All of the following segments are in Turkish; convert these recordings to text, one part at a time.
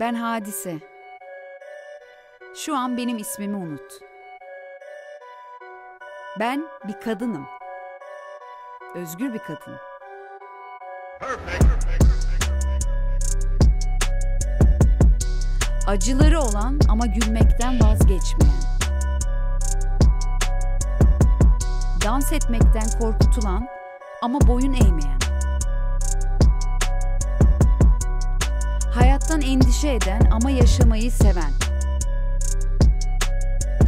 Ben Hadise. Şu an benim ismimi unut. Ben bir kadınım. Özgür bir kadın. Acıları olan ama gülmekten vazgeçmeyen. Dans etmekten korkutulan ama boyun eğmeyen. Hayattan endişe eden ama yaşamayı seven.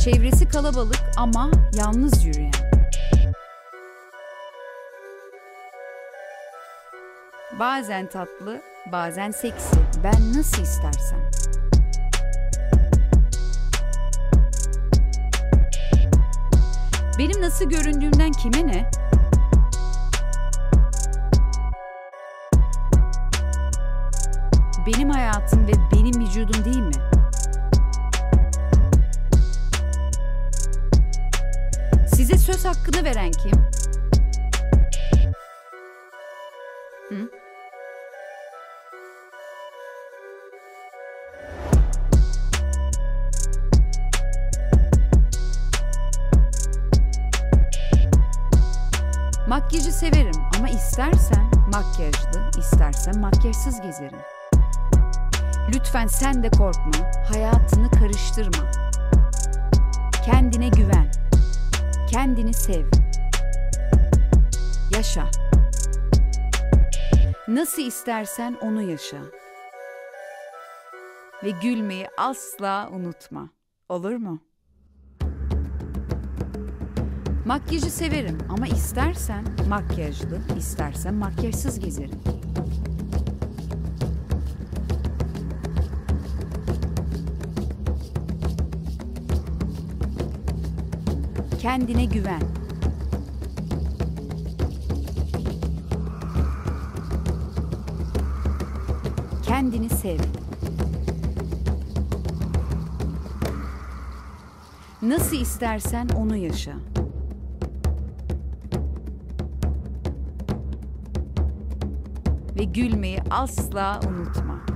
Çevresi kalabalık ama yalnız yürüyen. Bazen tatlı, bazen seksi. Ben nasıl istersen. Benim nasıl göründüğümden kime ne? Benim hayatım ve benim vücudum değil mi? Size söz hakkını veren kim? Hı? Makyajı severim ama istersen makyajlı, istersen makyajsız gezerim. Lütfen sen de korkma, hayatını karıştırma. Kendine güven. Kendini sev. Yaşa. Nasıl istersen onu yaşa. Ve gülmeyi asla unutma. Olur mu? Makyajı severim ama istersen makyajlı, istersen makyajsız gezerim. Kendine güven. Kendini sev. Nasıl istersen onu yaşa. Ve gülmeyi asla unutma.